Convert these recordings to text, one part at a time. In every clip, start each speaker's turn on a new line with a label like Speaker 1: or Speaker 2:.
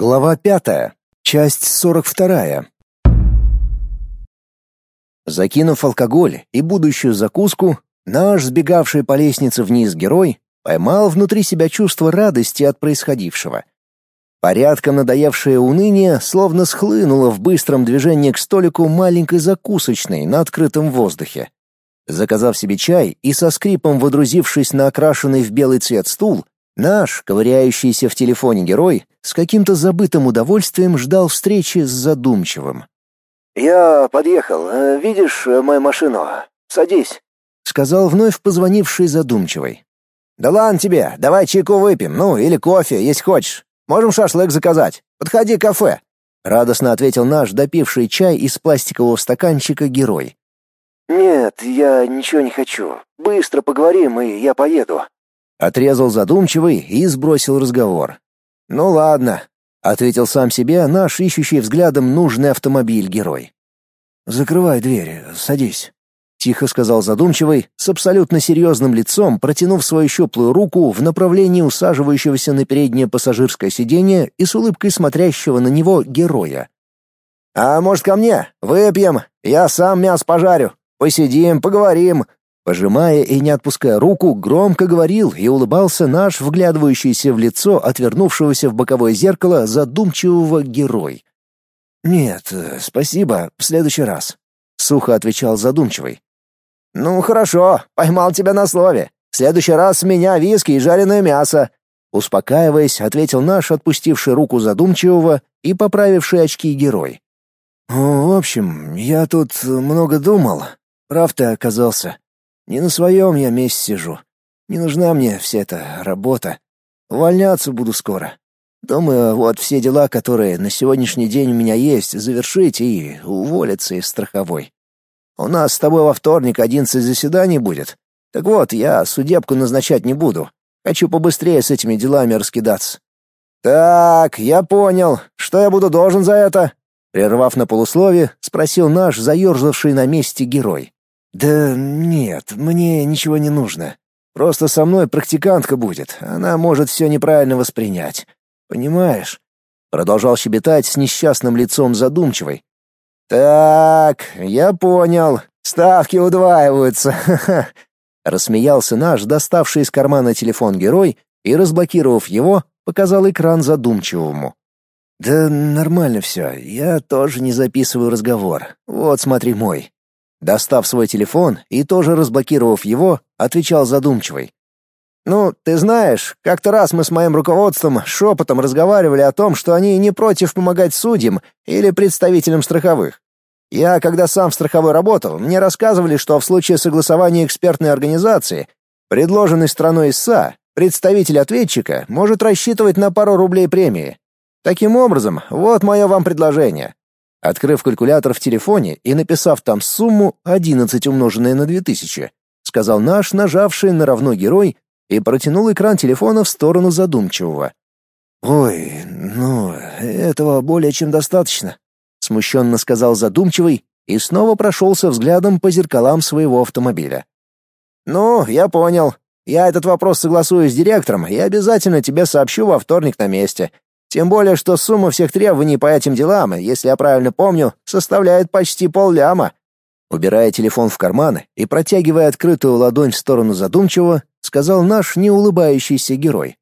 Speaker 1: Глава пятая. Часть сорок вторая. Закинув алкоголь и будущую закуску, наш сбегавший по лестнице вниз герой поймал внутри себя чувство радости от происходившего. Порядком надоевшее уныние словно схлынуло в быстром движении к столику маленькой закусочной на открытом воздухе. Заказав себе чай и со скрипом водрузившись на окрашенный в белый цвет стул, Наш, ковыряющийся в телефоне герой, с каким-то забытым удовольствием ждал встречи с задумчивым.
Speaker 2: «Я подъехал. Э, видишь э, мою машину? Садись», —
Speaker 1: сказал вновь позвонивший задумчивый.
Speaker 2: «Да ладно тебе, давай чайку выпьем, ну, или кофе, если хочешь. Можем шашлык заказать. Подходи к кафе», —
Speaker 1: радостно ответил наш допивший чай из пластикового стаканчика герой.
Speaker 2: «Нет, я ничего не хочу. Быстро поговорим, и я поеду»,
Speaker 1: Отрезал задумчивый и сбросил разговор. «Ну ладно», — ответил сам себе наш ищущий взглядом нужный автомобиль-герой. «Закрывай дверь, садись», — тихо сказал задумчивый, с абсолютно серьезным лицом, протянув свою щуплую руку в направлении усаживающегося на переднее пассажирское сиденье и с улыбкой смотрящего на него героя.
Speaker 2: «А может, ко мне? Выпьем. Я сам мясо пожарю. Посидим, поговорим.
Speaker 1: Пожимая и не отпуская руку, громко говорил и улыбался наш вглядывающийся в лицо отвернувшегося в боковое зеркало задумчивого герой. «Нет, спасибо, в следующий раз», — сухо отвечал задумчивый.
Speaker 2: «Ну хорошо, поймал тебя на слове. В следующий раз меня виски и жареное мясо», —
Speaker 1: успокаиваясь, ответил наш отпустивший руку задумчивого и поправивший очки герой. «В общем, я тут много думал. Прав ты оказался. Не на своем я месте сижу. Не нужна мне вся эта работа. Увольняться буду скоро. Думаю, вот все дела, которые на сегодняшний день у меня есть, завершить и уволиться из страховой. У нас с тобой во вторник одиннадцать заседаний будет. Так вот, я судебку назначать не буду. Хочу побыстрее с этими делами раскидаться.
Speaker 2: Так, я понял. Что я буду должен за это?
Speaker 1: Прервав на полуслове, спросил наш заерзавший на месте герой. «Да нет, мне ничего не нужно. Просто со мной практикантка будет, она может все неправильно воспринять. Понимаешь?» Продолжал щебетать с несчастным лицом задумчивой.
Speaker 2: «Так, я понял. Ставки удваиваются. Ха-ха!»
Speaker 1: Рассмеялся наш, доставший из кармана телефон герой, и, разблокировав его, показал экран задумчивому. «Да нормально все, я тоже не записываю разговор. Вот смотри мой». Достав свой телефон и тоже разблокировав его, отвечал задумчивый.
Speaker 2: «Ну, ты знаешь, как-то раз мы с моим руководством шепотом разговаривали о том, что они не против помогать судьям или представителям страховых. Я, когда сам в страховой работал, мне рассказывали, что в случае согласования экспертной организации, предложенной страной ИСА, представитель ответчика может рассчитывать на пару рублей премии. Таким образом, вот мое вам предложение.
Speaker 1: Открыв калькулятор в телефоне и написав там сумму 11 умноженное на 2000, сказал наш нажавший на равно герой и протянул экран телефона в сторону задумчивого. «Ой, ну, этого более чем достаточно», — смущенно сказал задумчивый и снова прошелся взглядом по зеркалам своего автомобиля.
Speaker 2: «Ну, я понял. Я этот вопрос согласую с директором и обязательно тебе сообщу во вторник на месте. Тем более, что сумма всех требований по этим делам, если я правильно помню, составляет почти полляма.
Speaker 1: Убирая телефон в карман и протягивая открытую ладонь в сторону задумчивого, сказал наш неулыбающийся герой.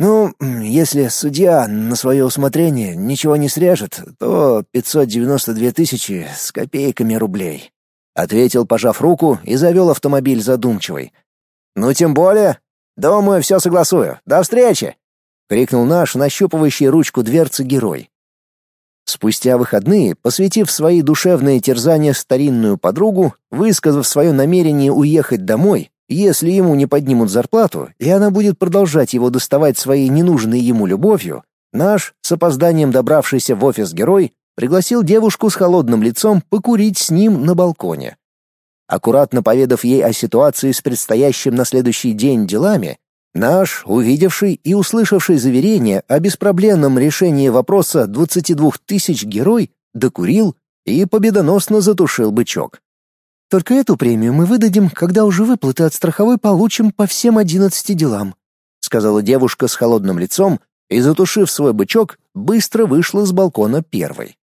Speaker 1: «Ну, если судья на свое усмотрение ничего не срежет, то 592 тысячи с копейками рублей», — ответил, пожав руку, и завел автомобиль задумчивый.
Speaker 2: «Ну, тем более. Думаю, все согласую. До встречи!»
Speaker 1: — крикнул наш нащупывающий ручку дверцы герой. Спустя выходные, посвятив свои душевные терзания старинную подругу, высказав свое намерение уехать домой, если ему не поднимут зарплату, и она будет продолжать его доставать своей ненужной ему любовью, наш, с опозданием добравшийся в офис герой, пригласил девушку с холодным лицом покурить с ним на балконе. Аккуратно поведав ей о ситуации с предстоящим на следующий день делами, Наш, увидевший и услышавший заверение о беспроблемном решении вопроса 22 тысяч герой, докурил и победоносно затушил бычок. «Только эту премию мы выдадим, когда уже выплаты от страховой получим по всем одиннадцати делам», сказала девушка с холодным лицом и, затушив свой бычок, быстро вышла с балкона первой.